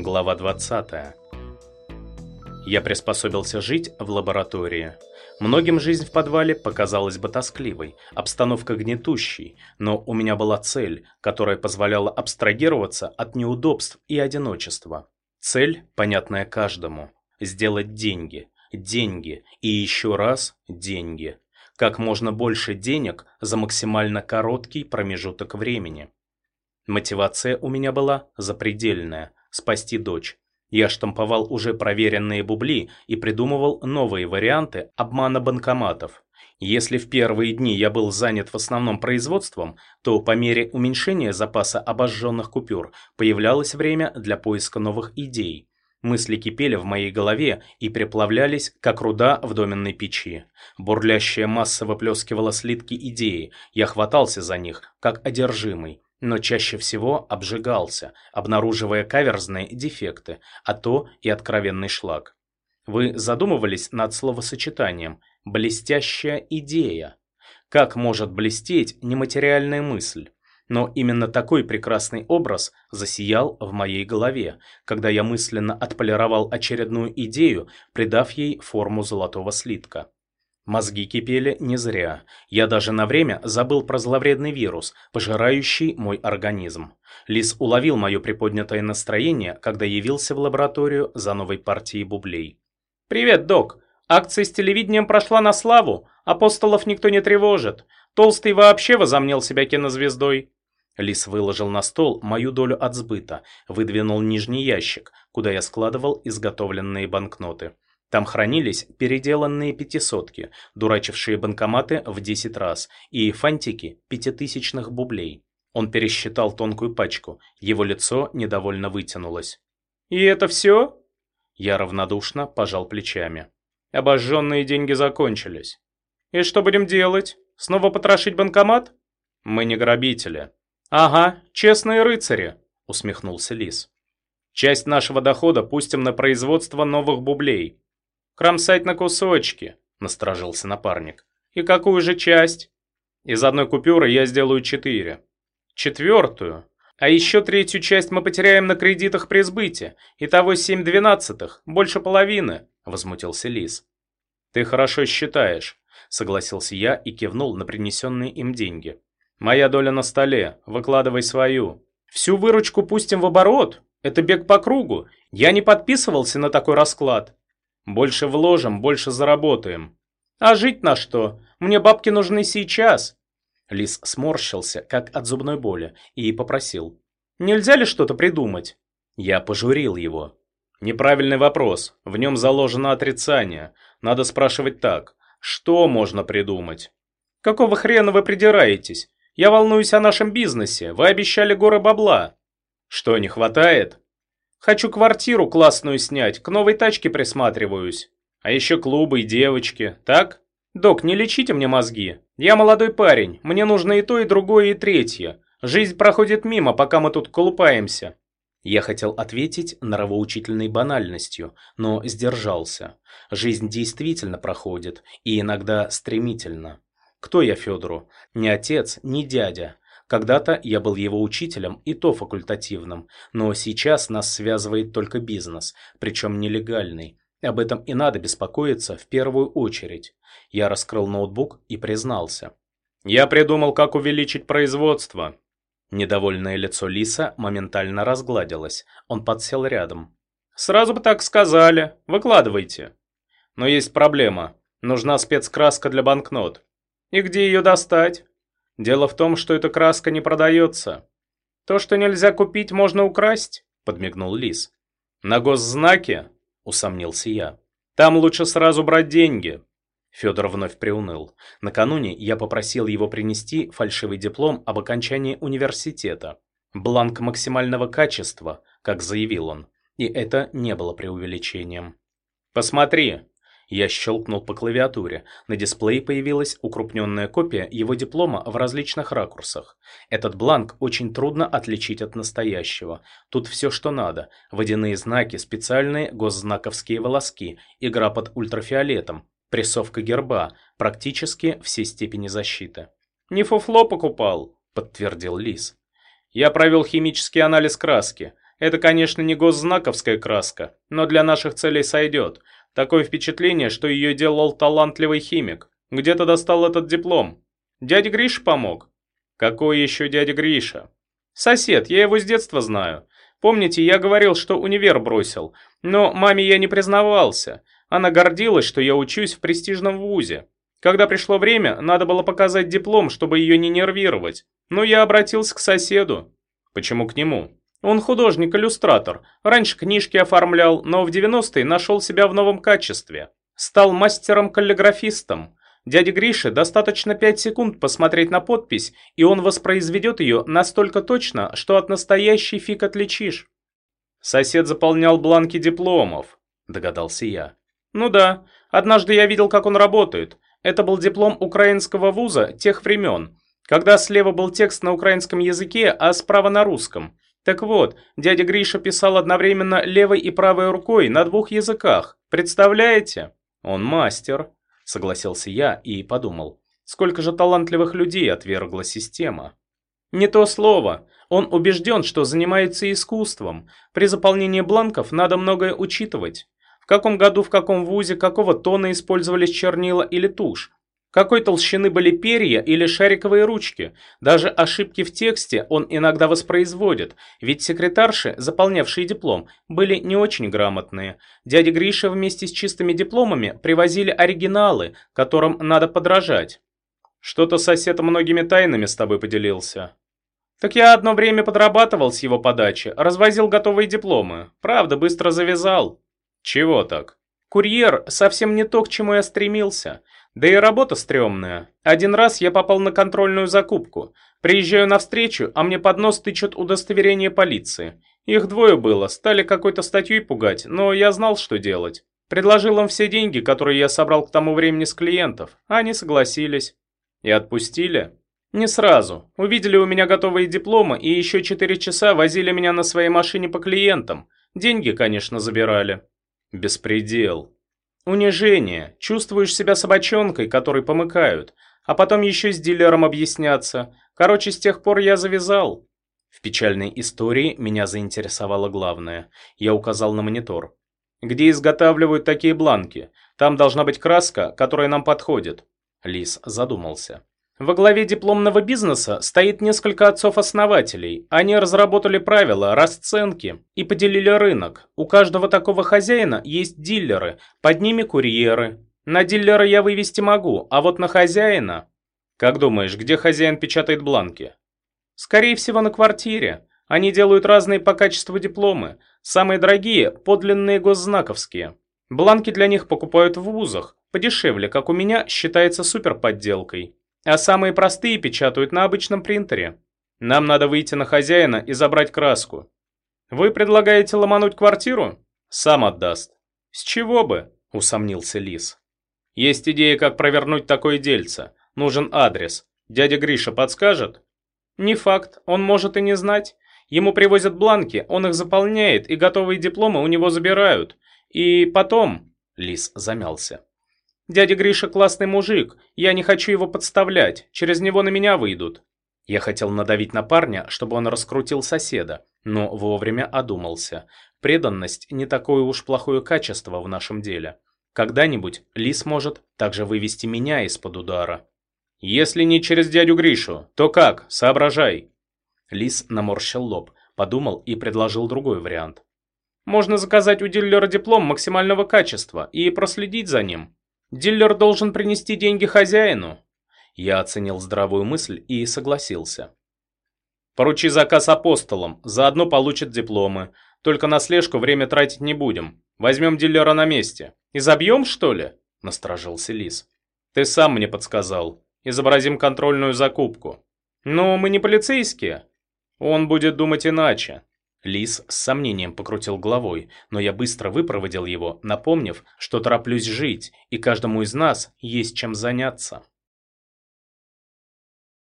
Глава 20. Я приспособился жить в лаборатории. Многим жизнь в подвале показалась бы тоскливой, обстановка гнетущей, но у меня была цель, которая позволяла абстрагироваться от неудобств и одиночества. Цель, понятная каждому – сделать деньги, деньги и еще раз деньги. Как можно больше денег за максимально короткий промежуток времени. Мотивация у меня была запредельная – спасти дочь. Я штамповал уже проверенные бубли и придумывал новые варианты обмана банкоматов. Если в первые дни я был занят в основном производством, то по мере уменьшения запаса обожженных купюр появлялось время для поиска новых идей. Мысли кипели в моей голове и приплавлялись, как руда в доменной печи. Бурлящая масса выплескивала слитки идеи, я хватался за них, как одержимый но чаще всего обжигался, обнаруживая каверзные дефекты, а то и откровенный шлак. Вы задумывались над словосочетанием «блестящая идея». Как может блестеть нематериальная мысль? Но именно такой прекрасный образ засиял в моей голове, когда я мысленно отполировал очередную идею, придав ей форму золотого слитка. Мозги кипели не зря. Я даже на время забыл про зловредный вирус, пожирающий мой организм. Лис уловил мое приподнятое настроение, когда явился в лабораторию за новой партией бублей. «Привет, док! Акция с телевидением прошла на славу, апостолов никто не тревожит. Толстый вообще возомнил себя кинозвездой». Лис выложил на стол мою долю от сбыта, выдвинул нижний ящик, куда я складывал изготовленные банкноты. Там хранились переделанные пятисотки, дурачившие банкоматы в 10 раз, и фантики пятитысячных бублей. Он пересчитал тонкую пачку, его лицо недовольно вытянулось. «И это все?» Я равнодушно пожал плечами. «Обожженные деньги закончились. И что будем делать? Снова потрошить банкомат?» «Мы не грабители». «Ага, честные рыцари», усмехнулся Лис. «Часть нашего дохода пустим на производство новых бублей. «Кромсать на кусочки», — насторожился напарник. «И какую же часть?» «Из одной купюры я сделаю четыре». «Четвертую? А еще третью часть мы потеряем на кредитах при сбыте. Итого семь двенадцатых, больше половины», — возмутился Лис. «Ты хорошо считаешь», — согласился я и кивнул на принесенные им деньги. «Моя доля на столе, выкладывай свою». «Всю выручку пустим в оборот? Это бег по кругу. Я не подписывался на такой расклад. Больше вложим, больше заработаем. А жить на что? Мне бабки нужны сейчас. Лис сморщился, как от зубной боли, и попросил. Нельзя ли что-то придумать? Я пожурил его. Неправильный вопрос. В нем заложено отрицание. Надо спрашивать так. Что можно придумать? Какого хрена вы придираетесь? Я волнуюсь о нашем бизнесе. Вы обещали горы бабла. Что, не хватает? Хочу квартиру классную снять, к новой тачке присматриваюсь. А еще клубы и девочки, так? Док, не лечите мне мозги. Я молодой парень, мне нужно и то, и другое, и третье. Жизнь проходит мимо, пока мы тут колупаемся. Я хотел ответить нравоучительной банальностью, но сдержался. Жизнь действительно проходит, и иногда стремительно. Кто я Федору? Ни отец, ни дядя. Когда-то я был его учителем, и то факультативным, но сейчас нас связывает только бизнес, причем нелегальный. Об этом и надо беспокоиться в первую очередь. Я раскрыл ноутбук и признался. Я придумал, как увеличить производство. Недовольное лицо Лиса моментально разгладилось. Он подсел рядом. Сразу бы так сказали. Выкладывайте. Но есть проблема. Нужна спецкраска для банкнот. И где ее достать? Дело в том, что эта краска не продается. То, что нельзя купить, можно украсть, подмигнул Лис. На госзнаке? Усомнился я. Там лучше сразу брать деньги. Федор вновь приуныл. Накануне я попросил его принести фальшивый диплом об окончании университета. Бланк максимального качества, как заявил он. И это не было преувеличением. «Посмотри», я щелкнул по клавиатуре. На дисплее появилась укрупненная копия его диплома в различных ракурсах. Этот бланк очень трудно отличить от настоящего. Тут все, что надо. Водяные знаки, специальные госзнаковские волоски, игра под ультрафиолетом, прессовка герба, практически все степени защиты. «Не фуфло покупал», — подтвердил Лис. «Я провел химический анализ краски. Это, конечно, не госзнаковская краска, но для наших целей сойдет. Такое впечатление, что ее делал талантливый химик. Где-то достал этот диплом. Дядя Гриша помог. Какой еще дядя Гриша? Сосед, я его с детства знаю. Помните, я говорил, что универ бросил, но маме я не признавался. Она гордилась, что я учусь в престижном вузе. Когда пришло время, надо было показать диплом, чтобы ее не нервировать. Но я обратился к соседу. Почему к нему? Он художник-иллюстратор. Раньше книжки оформлял, но в 90-е нашел себя в новом качестве. Стал мастером-каллиграфистом. Дяде Грише достаточно 5 секунд посмотреть на подпись, и он воспроизведет ее настолько точно, что от настоящей фиг отличишь. Сосед заполнял бланки дипломов, догадался я. Ну да, однажды я видел, как он работает. Это был диплом украинского вуза тех времен, когда слева был текст на украинском языке, а справа на русском. Так вот, дядя Гриша писал одновременно левой и правой рукой на двух языках. Представляете? Он мастер, согласился я и подумал. Сколько же талантливых людей отвергла система. Не то слово. Он убежден, что занимается искусством. При заполнении бланков надо многое учитывать. В каком году, в каком вузе, какого тона использовались чернила или тушь. Какой толщины были перья или шариковые ручки? Даже ошибки в тексте он иногда воспроизводит, ведь секретарши, заполнявшие диплом, были не очень грамотные. Дядя Гриша вместе с чистыми дипломами привозили оригиналы, которым надо подражать. Что-то сосед многими тайнами с тобой поделился. Так я одно время подрабатывал с его подачи, развозил готовые дипломы. Правда, быстро завязал. Чего так? Курьер совсем не то, к чему я стремился. Да и работа стрёмная. Один раз я попал на контрольную закупку. Приезжаю на встречу, а мне под нос тычут удостоверение полиции. Их двое было, стали какой-то статьей пугать, но я знал, что делать. Предложил им все деньги, которые я собрал к тому времени с клиентов. Они согласились. И отпустили. Не сразу. Увидели у меня готовые дипломы и еще 4 часа возили меня на своей машине по клиентам. Деньги, конечно, забирали. Беспредел. Унижение. Чувствуешь себя собачонкой, которой помыкают. А потом еще с дилером объясняться. Короче, с тех пор я завязал. В печальной истории меня заинтересовало главное. Я указал на монитор. Где изготавливают такие бланки? Там должна быть краска, которая нам подходит. Лис задумался. Во главе дипломного бизнеса стоит несколько отцов-основателей. Они разработали правила, расценки и поделили рынок. У каждого такого хозяина есть дилеры, под ними курьеры. На дилера я вывести могу, а вот на хозяина... Как думаешь, где хозяин печатает бланки? Скорее всего, на квартире. Они делают разные по качеству дипломы. Самые дорогие – подлинные госзнаковские. Бланки для них покупают в вузах. Подешевле, как у меня, считается суперподделкой. А самые простые печатают на обычном принтере. Нам надо выйти на хозяина и забрать краску. Вы предлагаете ломануть квартиру? Сам отдаст. С чего бы? Усомнился Лис. Есть идея, как провернуть такое дельце. Нужен адрес. Дядя Гриша подскажет? Не факт, он может и не знать. Ему привозят бланки, он их заполняет, и готовые дипломы у него забирают. И потом... Лис замялся. Дядя Гриша классный мужик, я не хочу его подставлять, через него на меня выйдут». Я хотел надавить на парня, чтобы он раскрутил соседа, но вовремя одумался. Преданность не такое уж плохое качество в нашем деле. Когда-нибудь Лис может также вывести меня из-под удара. «Если не через дядю Гришу, то как? Соображай!» Лис наморщил лоб, подумал и предложил другой вариант. «Можно заказать у дилера диплом максимального качества и проследить за ним. Дилер должен принести деньги хозяину. Я оценил здравую мысль и согласился. Поручи заказ апостолам, заодно получат дипломы. Только на слежку время тратить не будем. Возьмем дилера на месте. Изобьем, что ли? Насторожился Лис. Ты сам мне подсказал. Изобразим контрольную закупку. Но мы не полицейские. Он будет думать иначе. Лис с сомнением покрутил головой, но я быстро выпроводил его, напомнив, что тороплюсь жить, и каждому из нас есть чем заняться.